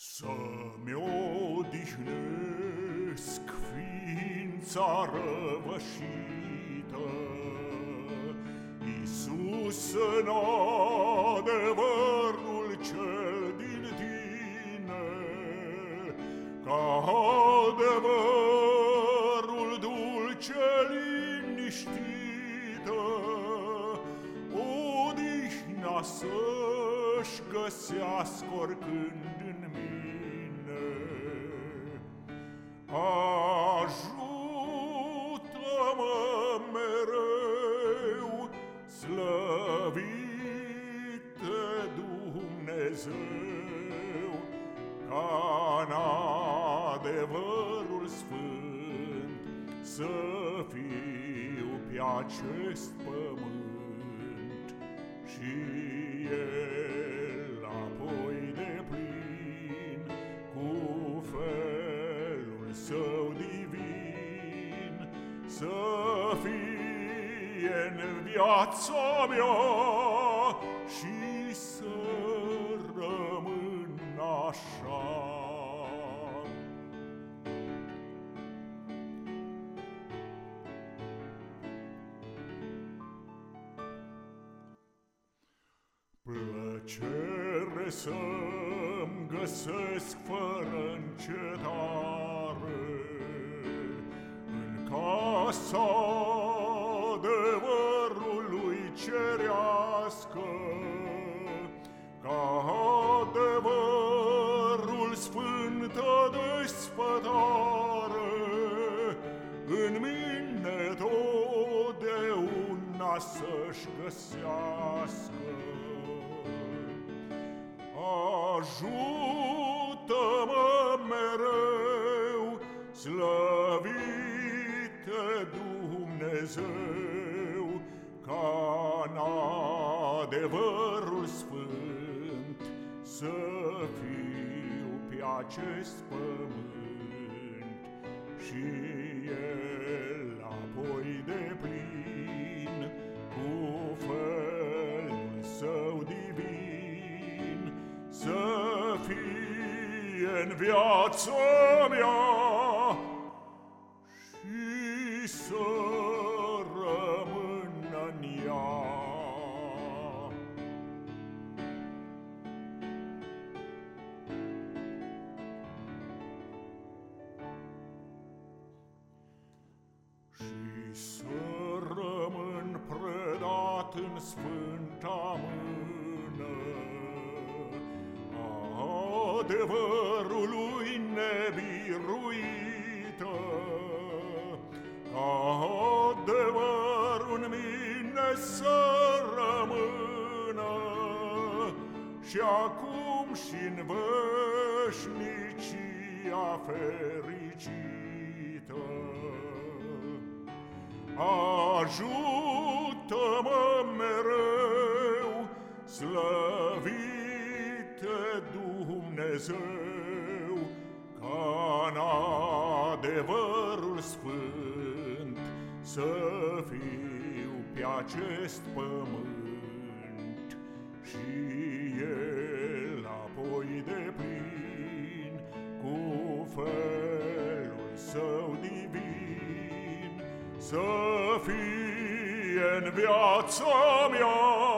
Să-mi odihnesc ființa răvășită, Iisus în adevărul cel din tine, Ca adevărul dulce liniștită, Odihna să-și găsească oricând în mine. Ajută-mă mereu, slăvite Dumnezeu, ca în adevărul sfânt să fiu pe acest pământ și el în viața mea Și să rămân așa Plăcere să-mi găsesc fără încetare casa găsească. Ajută-mă mereu, slăvit Dumnezeu ca în adevărul sfânt să fiu pe acest pământ și în viața mea să rămână în ea. Și să rămân predat în sfânta adevărului nebiruită, adevărul în mine să rămână și acum și în veșnicia fericită. Ajută-mă Dumnezeu, ca în adevărul sfânt să fiu pe acest pământ și el apoi de plin cu felul său divin. Să fie în viața mea și să